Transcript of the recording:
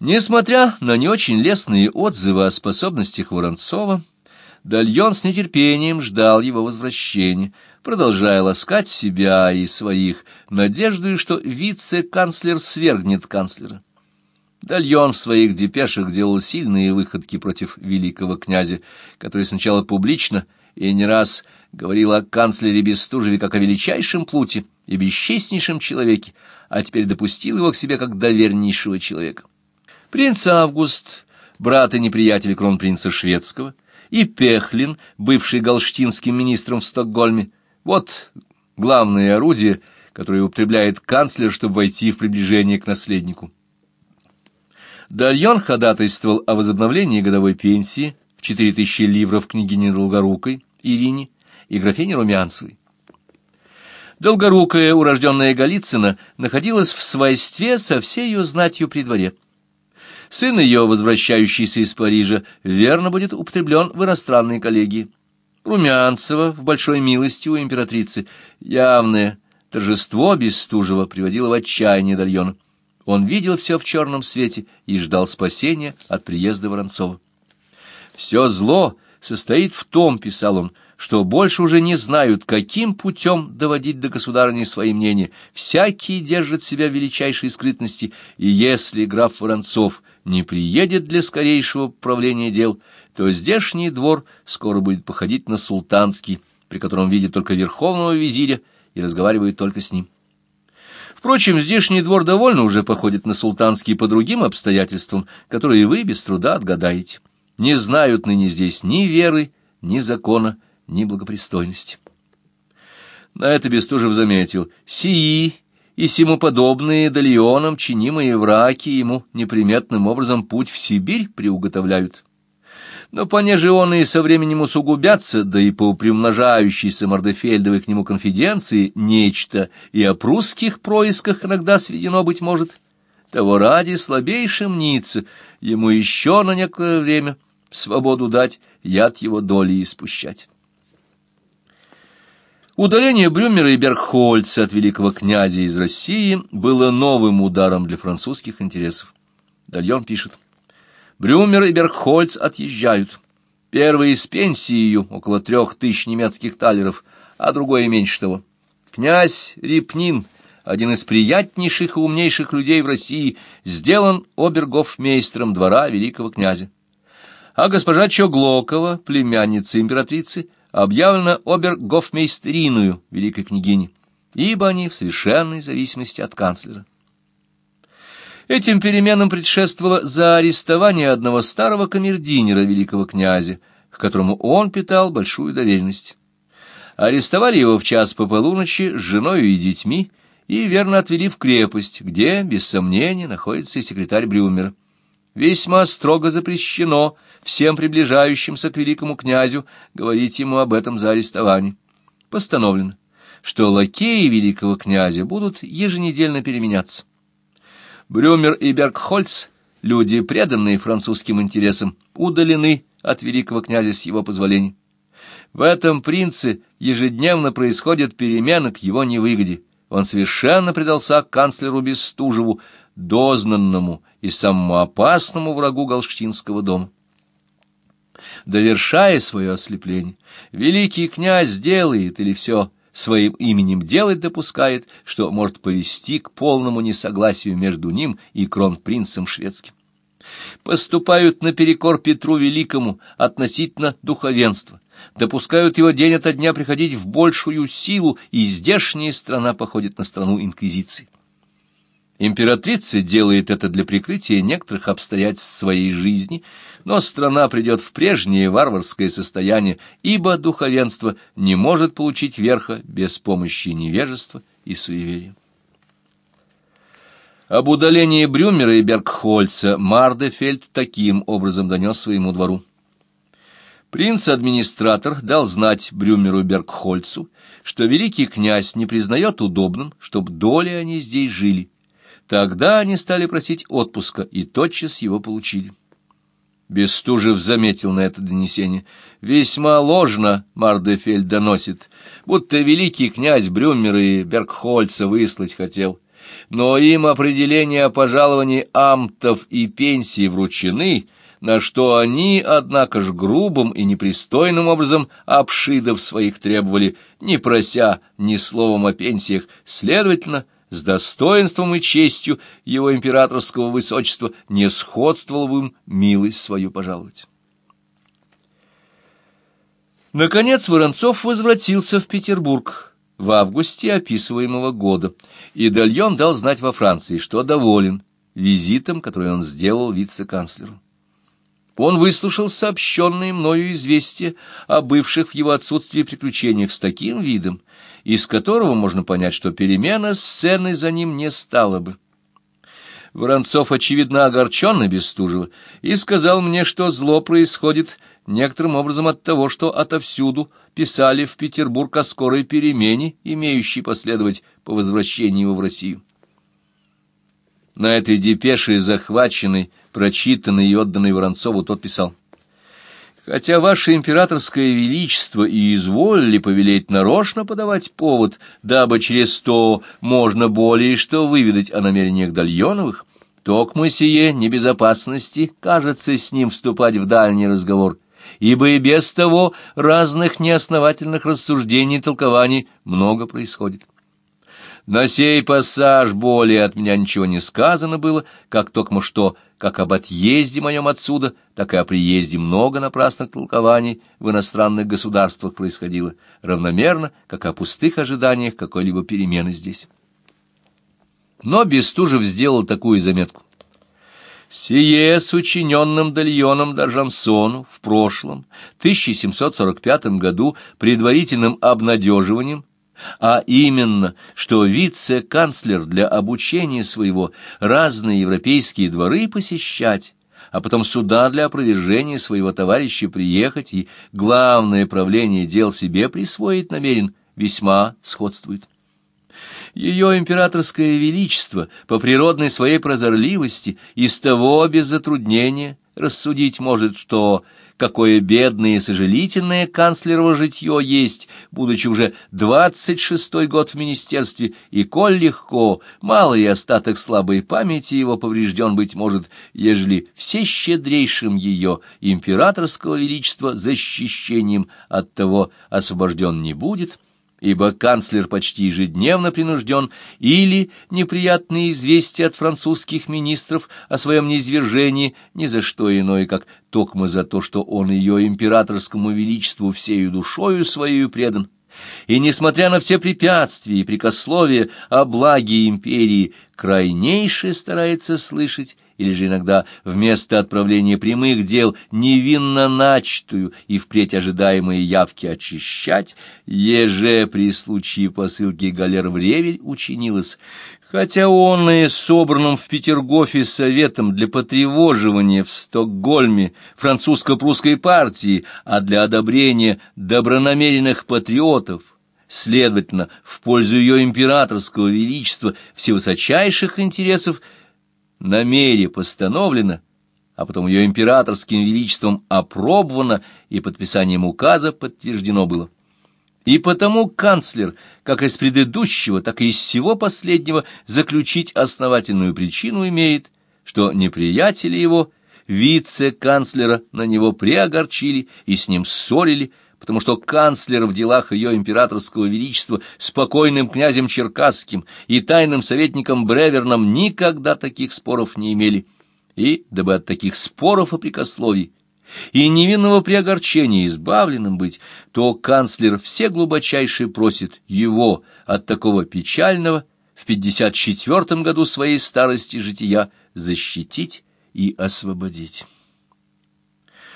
Несмотря на не очень лестные отзывы о способностях Воронцова, Дальон с нетерпением ждал его возвращения, продолжая ласкать себя и своих, надеждой, что вице-канцлер свергнет канцлера. Дальон в своих депешах делал сильные выходки против великого князя, который сначала публично и не раз говорил о канцлере Бестужеве как о величайшем плуте и бесчестнейшем человеке, а теперь допустил его к себе как довернейшего человека. Принц Август, брат и неприятель кронпринца шведского, и Пехлин, бывший галштинским министром в Стокгольме, вот главное орудие, которое употребляет канцлер, чтобы войти в приближение к наследнику. Дальон ходатайствовал о возобновлении годовой пенсии в 4000 ливров княгине Долгорукой, Ирине и графине Румянцевой. Долгорукая, урожденная Голицына, находилась в свойстве со всей ее знатью при дворе. Сын ее, возвращающийся из Парижа, верно будет употреблен в иностранной коллегии. Румянцева в большой милости у императрицы явное торжество Бестужева приводило в отчаяние Дальона. Он видел все в черном свете и ждал спасения от приезда Воронцова. «Все зло состоит в том, — писал он, — что больше уже не знают, каким путем доводить до государыни свои мнения. Всякий держит себя величайшей скрытности, и если граф Воронцов не приедет для скорейшего правления дел, то здешний двор скоро будет походить на султанский, при котором видит только верховного визиря и разговаривает только с ним. Впрочем, здешний двор довольно уже походит на султанский по другим обстоятельствам, которые вы без труда отгадаете. Не знают ныне здесь ни веры, ни закона, ни благопристойности. На это Бестужев заметил, сии и сему подобные дальоном чинимые враки ему неприметным образом путь в Сибирь приуготовляют. Но понеже он и со временем усугубятся, да и по примножающейся Мордефельдовой к нему конфиденции нечто и о прусских происках иногда сведено, быть может, того ради слабейшим мнится ему еще на некоторое время свободу дать, яд его доли испущать. Удаление Брюмера и Бергхольца от великого князя из России было новым ударом для французских интересов. Дальон пишет. Брюмер и Бергхольц отъезжают. Первый с пенсией около трех тысяч немецких талеров, а другой меньше того. Князь Репнин, один из приятнейших и умнейших людей в России, сделан обергофмейстером двора великого князя. А госпожа Чоглокова, племянница императрицы, объявлена обергофмейстериную великой княгини, ибо они в совершенной зависимости от канцлера. Этим переменам предшествовало заарестование одного старого камердинера великого князя, к которому он питал большую доверенность. Арестовали его в час по полуночи с женой и детьми и верно отвели в крепость, где, без сомнения, находится секретарь Брюмера. Весьма строго запрещено всем приближающимся к великому князю говорить ему об этом за арестование. Постановлено, что лакеи великого князя будут еженедельно переменяться. Брюмер и Бергхольц, люди, преданные французским интересам, удалены от великого князя с его позволения. В этом принце ежедневно происходят перемены к его невыгоде. Он совершенно предался канцлеру Бестужеву, дознанному и самому опасному врагу Галштинского дома. Довершая свое ослепление, великий князь делает или все своим именем делать допускает, что может повести к полному несогласию между ним и кронпринцем шведским. Поступают наперекор Петру Великому относительно духовенства, допускают его день ото дня приходить в большую силу, и здешняя страна походит на страну инквизиции. Императрица делает это для прикрытия некоторых обстоятельств своей жизни, но страна придет в прежнее варварское состояние, ибо духовенство не может получить верха без помощи невежества и суеверия. Об удалении Брюмера и Бергхольца Мардефельд таким образом донес своему двору. Принц-администратор дал знать Брюмеру Бергхольцу, что великий князь не признает удобным, чтобы доли они здесь жили, Тогда они стали просить отпуска и тотчас его получили. Бестужев заметил на это донесение. Весьма ложно Мардефель доносит, будто великий князь Брюмер и Бергхольца выслать хотел. но им определение о пожаловании амтов и пенсий вручены, на что они, однако ж, грубым и непристойным образом обшидов своих требовали, не прося ни словом о пенсиях, следовательно, с достоинством и честью его императорского высочества не сходствовал бы им милость свою пожаловать. Наконец Воронцов возвратился в Петербург в августе описываемого года, и Дальон дал знать во Франции, что доволен визитом, который он сделал вице-канцлеру. Он выслушал сообщенные мною известия о бывших в его отсутствии приключениях с таким видом, из которого можно понять, что перемена сцены за ним не стала бы. Воронцов, очевидно, огорчен на Бестужева, и сказал мне, что зло происходит некоторым образом от того, что отовсюду писали в Петербург о скорой перемене, имеющей последовать по возвращении его в Россию. На этой депеше, захваченной, прочитанной и отданной Воронцову, тот писал. «Хотя ваше императорское величество и изволили повелеть нарочно подавать повод, дабы через то можно более что выведать о намерениях Дальоновых, токмо сие небезопасности, кажется, с ним вступать в дальний разговор» ибо и без того разных неосновательных рассуждений и толкований много происходит. На сей пассаж более от меня ничего не сказано было, как только что, как об отъезде моем отсюда, так и о приезде много напрасных толкований в иностранных государствах происходило, равномерно, как о пустых ожиданиях какой-либо перемены здесь. Но Бестужев сделал такую заметку. Сие с учиненным Дальоном Д'Аржансону в прошлом, 1745 году, предварительным обнадеживанием, а именно, что вице-канцлер для обучения своего разные европейские дворы посещать, а потом сюда для опровержения своего товарища приехать и главное правление дел себе присвоить намерен, весьма сходствует. Ее императорское величество по природной своей прозорливости из того без затруднения рассудить может, что какое бедное и сожалительное канцлерово житье есть, будучи уже двадцать шестой год в министерстве, и коль легко, малый остаток слабой памяти его поврежден, быть может, ежели все щедрейшим ее императорского величества защищением от того освобожден не будет, — ибо канцлер почти ежедневно принужден или неприятные известия от французских министров о своем низвержении ни за что иное, как токмо за то, что он ее императорскому величеству всею душою своей предан. И, несмотря на все препятствия и прикословия о благе империи, крайнейше старается слышать или же иногда вместо отправления прямых дел невинно начатую и впредь ожидаемые явки очищать, еже при случае посылки галер в Ревель учинилось, хотя он и собранным в Петергофе советом для потревоживания в Стокгольме французско-прусской партии, а для одобрения добронамеренных патриотов, следовательно, в пользу ее императорского величества всевысочайших интересов на мере постановлено, а потом ее императорским величеством опробовано и подписанием указа подтверждено было. И потому канцлер, как из предыдущего, так и из всего последнего, заключить основательную причину имеет, что неприятели его, вице-канцлера, на него преогорчили и с ним ссорили, потому что канцлер в делах ее императорского величества спокойным князем Черкасским и тайным советником Бреверном никогда таких споров не имели, и, дабы от таких споров и прикословий и невинного при огорчении избавленным быть, то канцлер все глубочайше просит его от такого печального в пятьдесят четвертом году своей старости жития защитить и освободить.